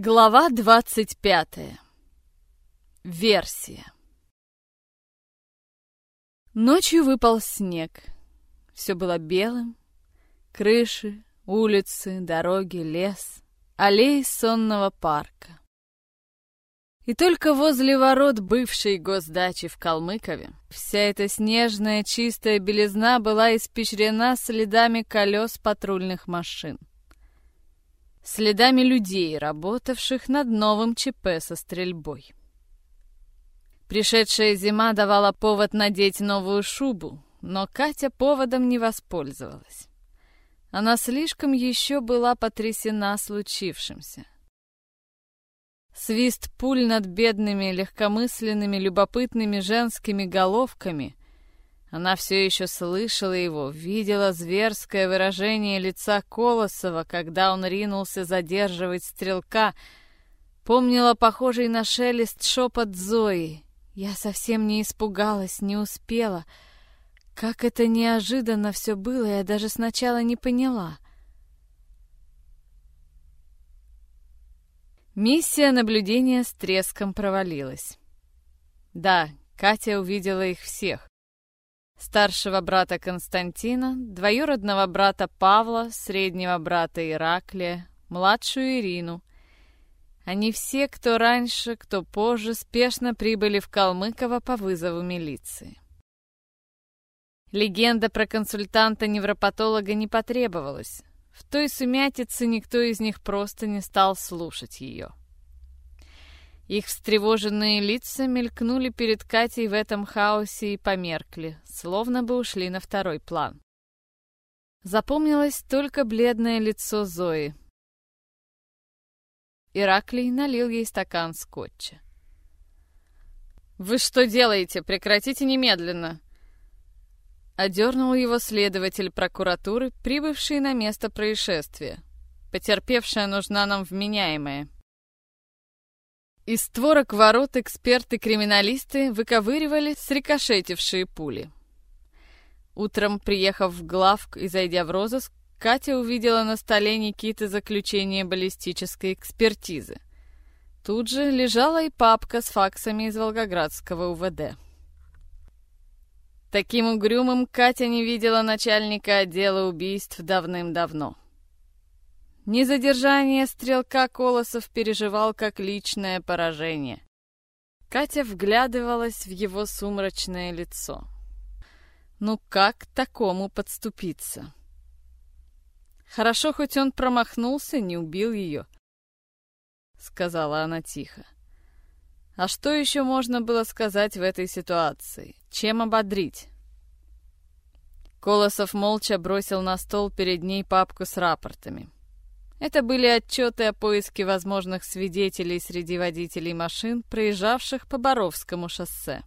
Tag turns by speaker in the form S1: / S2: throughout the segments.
S1: Глава двадцать пятая. Версия. Ночью выпал снег. Все было белым. Крыши, улицы, дороги, лес, аллеи сонного парка. И только возле ворот бывшей госдачи в Калмыкове вся эта снежная чистая белизна была испещрена следами колес патрульных машин следами людей, работавших над новым ЧП со стрельбой. Пришедшая зима давала повод надеть новую шубу, но Катя поводом не воспользовалась. Она слишком еще была потрясена случившимся. Свист пуль над бедными, легкомысленными, любопытными женскими головками она все еще слышала его, видела зверское выражение лица Колосова, когда он ринулся задерживать стрелка, помнила похожий на шелест шепот Зои. Я совсем не испугалась, не успела. Как это неожиданно все было, я даже сначала не поняла. Миссия наблюдения с треском провалилась. Да, Катя увидела их всех старшего брата Константина, двоюродного брата Павла, среднего брата Ираклия, младшую Ирину. Они все, кто раньше, кто позже, спешно прибыли в Калмыково по вызову милиции. Легенда про консультанта-невропатолога не потребовалась. В той сумятице никто из них просто не стал слушать ее. Их встревоженные лица мелькнули перед Катей в этом хаосе и померкли, словно бы ушли на второй план. Запомнилось только бледное лицо Зои. Ираклий налил ей стакан скотча. «Вы что делаете? Прекратите немедленно!» Одернул его следователь прокуратуры, прибывший на место происшествия. «Потерпевшая нужна нам вменяемая». Из створок ворот эксперты-криминалисты выковыривали срикошетившие пули. Утром, приехав в главк и зайдя в розыск, Катя увидела на столе Никиты заключение баллистической экспертизы. Тут же лежала и папка с факсами из Волгоградского УВД. Таким угрюмым Катя не видела начальника отдела убийств давным-давно. Незадержание стрелка Колосов переживал как личное поражение. Катя вглядывалась в его сумрачное лицо. Ну как такому подступиться? Хорошо, хоть он промахнулся, не убил ее, сказала она тихо. А что еще можно было сказать в этой ситуации? Чем ободрить? Колосов молча бросил на стол перед ней папку с рапортами. Это были отчеты о поиске возможных свидетелей среди водителей машин, проезжавших по Боровскому шоссе.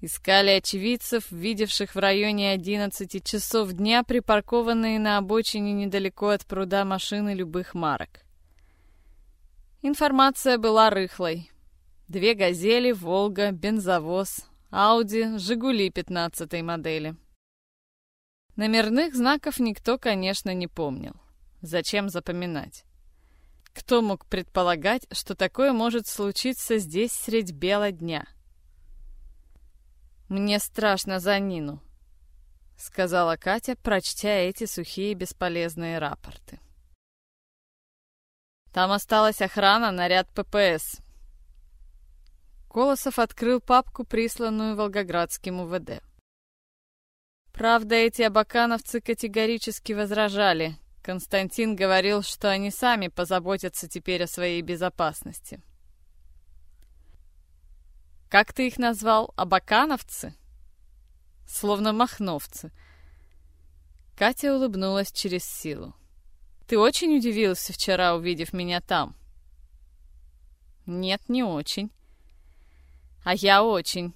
S1: Искали очевидцев, видевших в районе 11 часов дня припаркованные на обочине недалеко от пруда машины любых марок. Информация была рыхлой. Две «Газели», «Волга», бензовоз, «Ауди», «Жигули» 15 модели. Номерных знаков никто, конечно, не помнил. Зачем запоминать? Кто мог предполагать, что такое может случиться здесь средь бела дня? «Мне страшно за Нину», — сказала Катя, прочтя эти сухие бесполезные рапорты. «Там осталась охрана, наряд ППС». Колосов открыл папку, присланную Волгоградским УВД. Правда, эти абакановцы категорически возражали, Константин говорил, что они сами позаботятся теперь о своей безопасности. Как ты их назвал? Абакановцы? Словно махновцы. Катя улыбнулась через силу. Ты очень удивился вчера, увидев меня там? Нет, не очень. А я очень.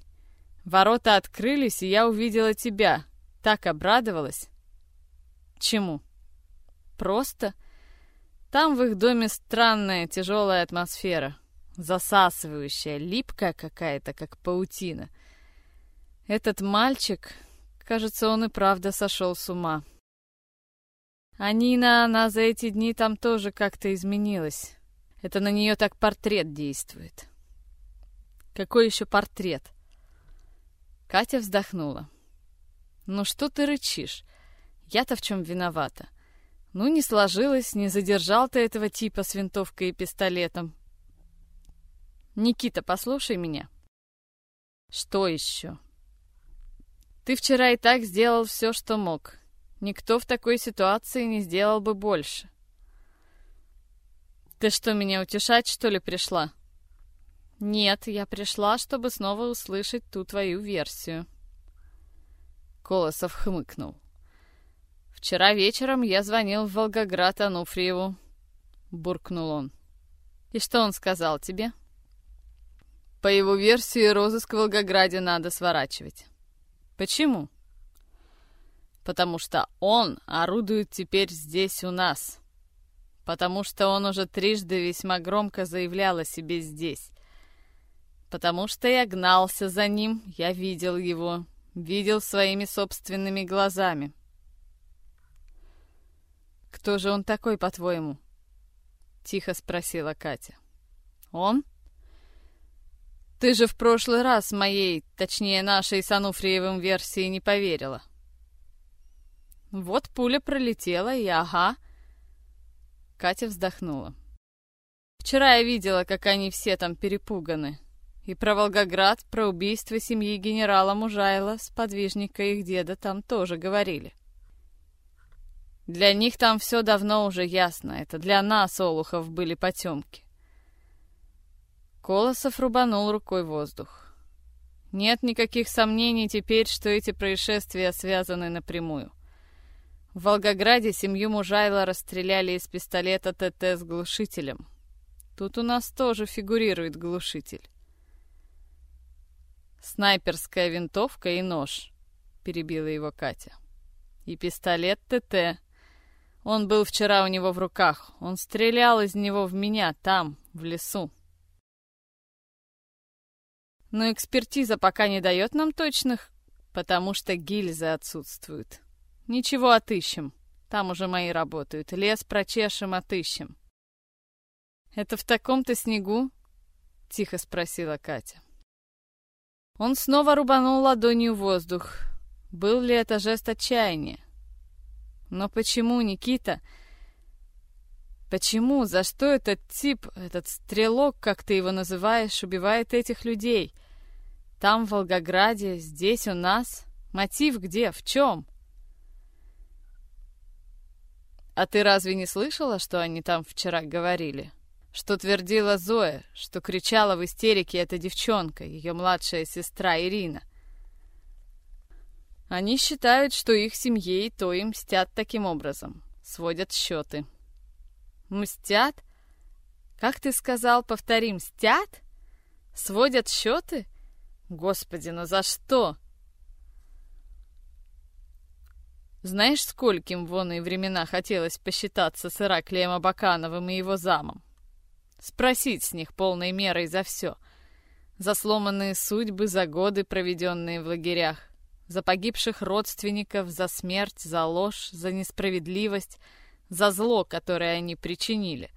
S1: Ворота открылись, и я увидела тебя. Так обрадовалась. Чему? Просто там в их доме странная тяжелая атмосфера, засасывающая, липкая какая-то, как паутина. Этот мальчик, кажется, он и правда сошел с ума. А Нина, она за эти дни там тоже как-то изменилась. Это на нее так портрет действует. Какой еще портрет? Катя вздохнула. Ну что ты рычишь? Я-то в чем виновата? Ну, не сложилось, не задержал ты этого типа с винтовкой и пистолетом. Никита, послушай меня. Что еще? Ты вчера и так сделал все, что мог. Никто в такой ситуации не сделал бы больше. Ты что, меня утешать, что ли, пришла? Нет, я пришла, чтобы снова услышать ту твою версию. Колосов хмыкнул. Вчера вечером я звонил в Волгоград Ануфриеву. Буркнул он. И что он сказал тебе? По его версии, розыск в Волгограде надо сворачивать. Почему? потому что он орудует теперь здесь у нас. Потому что он уже трижды весьма громко заявлял о себе здесь. Потому что я гнался за ним, я видел его, видел своими собственными глазами. «Кто же он такой, по-твоему?» — тихо спросила Катя. «Он?» «Ты же в прошлый раз моей, точнее нашей с Ануфриевым версии не поверила». Вот пуля пролетела, и ага. Катя вздохнула. Вчера я видела, как они все там перепуганы. И про Волгоград, про убийство семьи генерала Мужайла, сподвижника их деда, там тоже говорили. Для них там все давно уже ясно. Это для нас, Олухов, были потемки. Колосов рубанул рукой воздух. Нет никаких сомнений теперь, что эти происшествия связаны напрямую. В Волгограде семью Мужайла расстреляли из пистолета ТТ с глушителем. Тут у нас тоже фигурирует глушитель. «Снайперская винтовка и нож», — перебила его Катя. «И пистолет ТТ. Он был вчера у него в руках. Он стрелял из него в меня там, в лесу». Но экспертиза пока не дает нам точных, потому что гильзы отсутствуют. Ничего, отыщем. Там уже мои работают. Лес прочешем, отыщем. Это в таком-то снегу? Тихо спросила Катя. Он снова рубанул ладонью воздух. Был ли это жест отчаяния? Но почему, Никита? Почему? За что этот тип, этот стрелок, как ты его называешь, убивает этих людей? Там, в Волгограде, здесь у нас? Мотив где? В чем? А ты разве не слышала, что они там вчера говорили? Что твердила Зоя, что кричала в истерике эта девчонка, ее младшая сестра Ирина. Они считают, что их семье и то им мстят таким образом, сводят счеты. Мстят? Как ты сказал, повтори, мстят? Сводят счеты? Господи, ну за что? Знаешь, скольким в оные времена хотелось посчитаться с Ираклием Абакановым и его замом? Спросить с них полной мерой за все. За сломанные судьбы, за годы, проведенные в лагерях. За погибших родственников, за смерть, за ложь, за несправедливость, за зло, которое они причинили.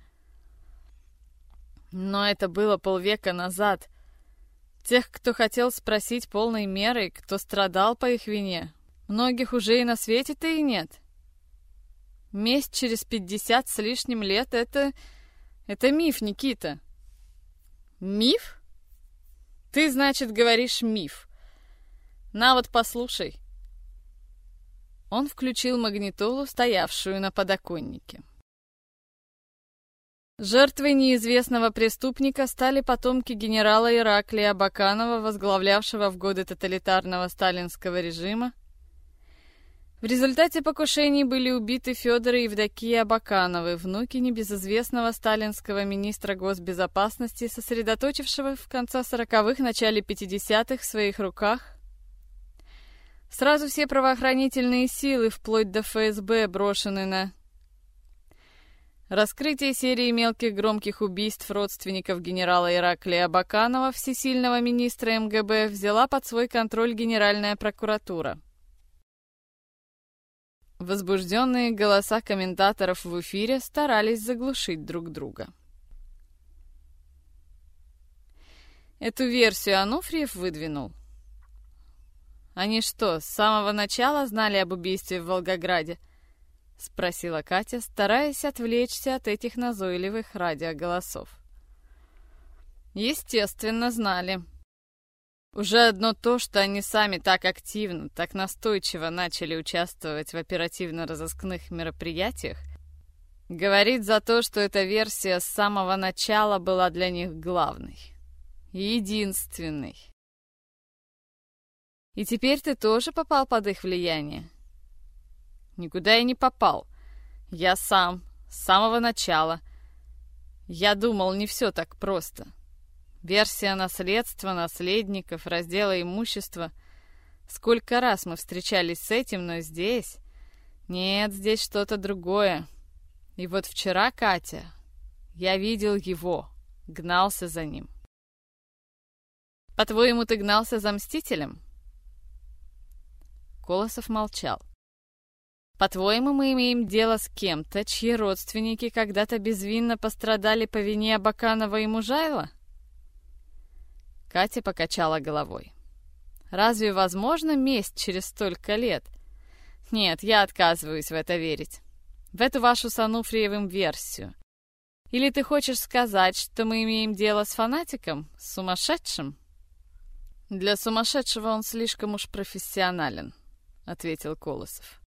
S1: Но это было полвека назад. Тех, кто хотел спросить полной мерой, кто страдал по их вине, Многих уже и на свете-то и нет. Месть через пятьдесят с лишним лет — это... Это миф, Никита. Миф? Ты, значит, говоришь миф. На вот послушай. Он включил магнитолу, стоявшую на подоконнике. Жертвой неизвестного преступника стали потомки генерала Ираклия Баканова, возглавлявшего в годы тоталитарного сталинского режима в результате покушений были убиты Федор и Евдокия Абакановы, внуки небезызвестного сталинского министра госбезопасности, сосредоточившего в конце сороковых, начале 50-х в своих руках. Сразу все правоохранительные силы, вплоть до ФСБ, брошены на Раскрытие серии мелких громких убийств родственников генерала Ираклия Абаканова, всесильного министра МГБ, взяла под свой контроль Генеральная прокуратура. Возбужденные голоса комментаторов в эфире старались заглушить друг друга. Эту версию Ануфриев выдвинул. Они что, с самого начала знали об убийстве в Волгограде? Спросила Катя, стараясь отвлечься от этих назойливых радиоголосов. Естественно, знали. Уже одно то, что они сами так активно, так настойчиво начали участвовать в оперативно-розыскных мероприятиях, говорит за то, что эта версия с самого начала была для них главной. Единственной. И теперь ты тоже попал под их влияние? Никуда я не попал. Я сам, с самого начала. Я думал, не все так просто. — Версия наследства, наследников, раздела имущества. Сколько раз мы встречались с этим, но здесь... Нет, здесь что-то другое. И вот вчера, Катя, я видел его, гнался за ним. По-твоему, ты гнался за Мстителем? Колосов молчал. По-твоему, мы имеем дело с кем-то, чьи родственники когда-то безвинно пострадали по вине Абаканова и Мужайла? — Катя покачала головой. «Разве возможно месть через столько лет?» «Нет, я отказываюсь в это верить. В эту вашу с Ануфриевым версию. Или ты хочешь сказать, что мы имеем дело с фанатиком? Сумасшедшим?» «Для сумасшедшего он слишком уж профессионален», — ответил Колосов.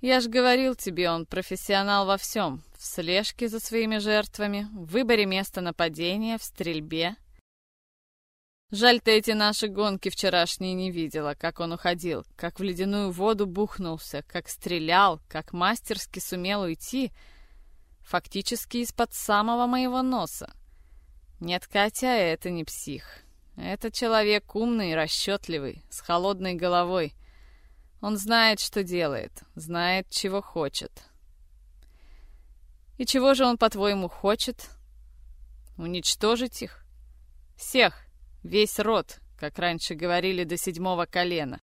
S1: «Я ж говорил тебе, он профессионал во всем. В слежке за своими жертвами, в выборе места нападения, в стрельбе. Жаль, ты эти наши гонки вчерашние не видела, как он уходил, как в ледяную воду бухнулся, как стрелял, как мастерски сумел уйти, фактически из-под самого моего носа. Нет, Катя, это не псих. Это человек умный, расчетливый, с холодной головой. Он знает, что делает, знает, чего хочет. И чего же он, по-твоему, хочет? Уничтожить их? Всех, Весь род, как раньше говорили, до седьмого колена.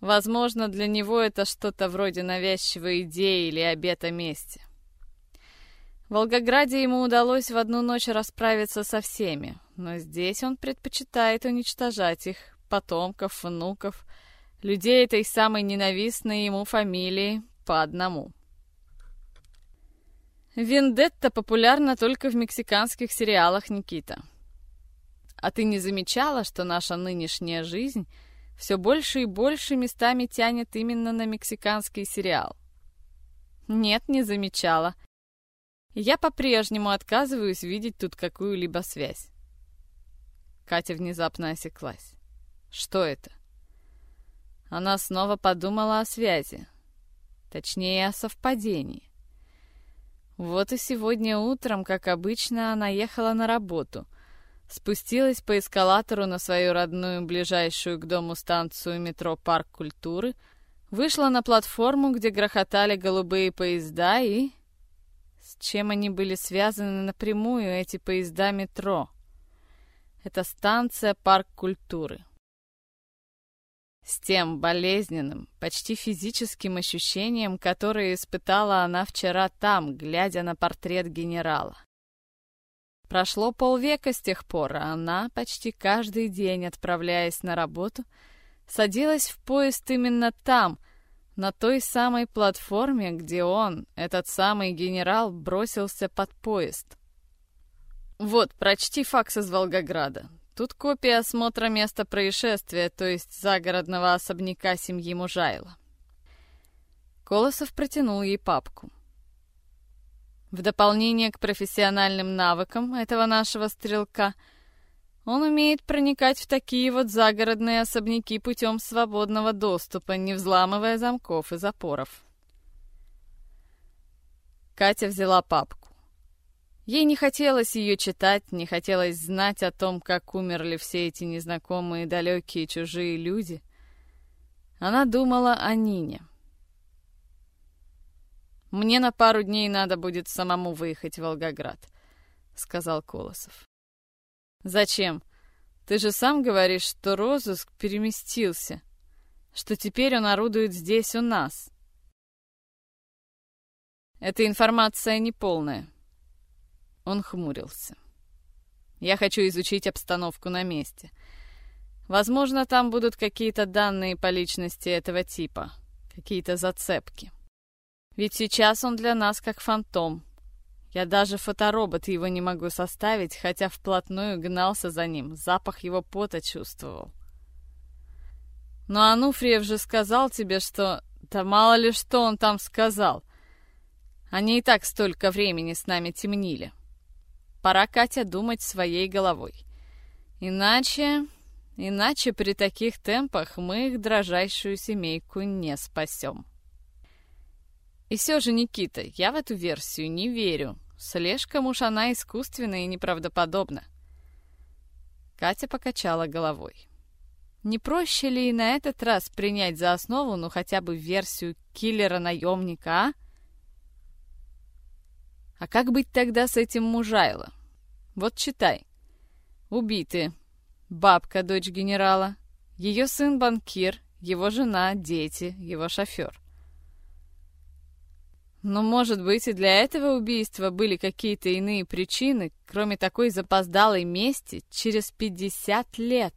S1: Возможно, для него это что-то вроде навязчивой идеи или обета мести. В Волгограде ему удалось в одну ночь расправиться со всеми, но здесь он предпочитает уничтожать их, потомков, внуков, людей этой самой ненавистной ему фамилии по одному. Вендетта популярна только в мексиканских сериалах, Никита. А ты не замечала, что наша нынешняя жизнь все больше и больше местами тянет именно на мексиканский сериал? Нет, не замечала. Я по-прежнему отказываюсь видеть тут какую-либо связь. Катя внезапно осеклась. Что это? Она снова подумала о связи. Точнее, о совпадении. Вот и сегодня утром, как обычно, она ехала на работу — спустилась по эскалатору на свою родную ближайшую к дому станцию метро «Парк культуры», вышла на платформу, где грохотали голубые поезда и... С чем они были связаны напрямую, эти поезда метро? Это станция «Парк культуры». С тем болезненным, почти физическим ощущением, которое испытала она вчера там, глядя на портрет генерала. Прошло полвека с тех пор, а она почти каждый день, отправляясь на работу, садилась в поезд именно там, на той самой платформе, где он, этот самый генерал, бросился под поезд. Вот, прочти факс из Волгограда. Тут копия осмотра места происшествия, то есть загородного особняка семьи Мужайла. Колосов протянул ей папку. В дополнение к профессиональным навыкам этого нашего стрелка, он умеет проникать в такие вот загородные особняки путем свободного доступа, не взламывая замков и запоров. Катя взяла папку. Ей не хотелось ее читать, не хотелось знать о том, как умерли все эти незнакомые, далекие, чужие люди. Она думала о Нине. «Мне на пару дней надо будет самому выехать в Волгоград», — сказал Колосов. «Зачем? Ты же сам говоришь, что розыск переместился. что теперь он орудует здесь у нас. Эта информация неполная. Он хмурился. Я хочу изучить обстановку на месте. Возможно, там будут какие-то данные по личности этого типа, какие-то зацепки. Ведь сейчас он для нас как фантом. Я даже фоторобот его не могу составить, хотя вплотную гнался за ним, запах его пота чувствовал. Но Ануфриев же сказал тебе, что... Да мало ли что он там сказал. Они и так столько времени с нами темнили. Пора, Катя, думать своей головой. Иначе... Иначе при таких темпах мы их дрожайшую семейку не спасем. И все же, Никита, я в эту версию не верю. Слишком уж она искусственна и неправдоподобна. Катя покачала головой. Не проще ли и на этот раз принять за основу, ну хотя бы версию киллера-наемника, а? А как быть тогда с этим Мужайло? Вот читай. Убиты. Бабка, дочь генерала. Ее сын банкир, его жена, дети, его шофер. Но, может быть, и для этого убийства были какие-то иные причины, кроме такой запоздалой мести через 50 лет.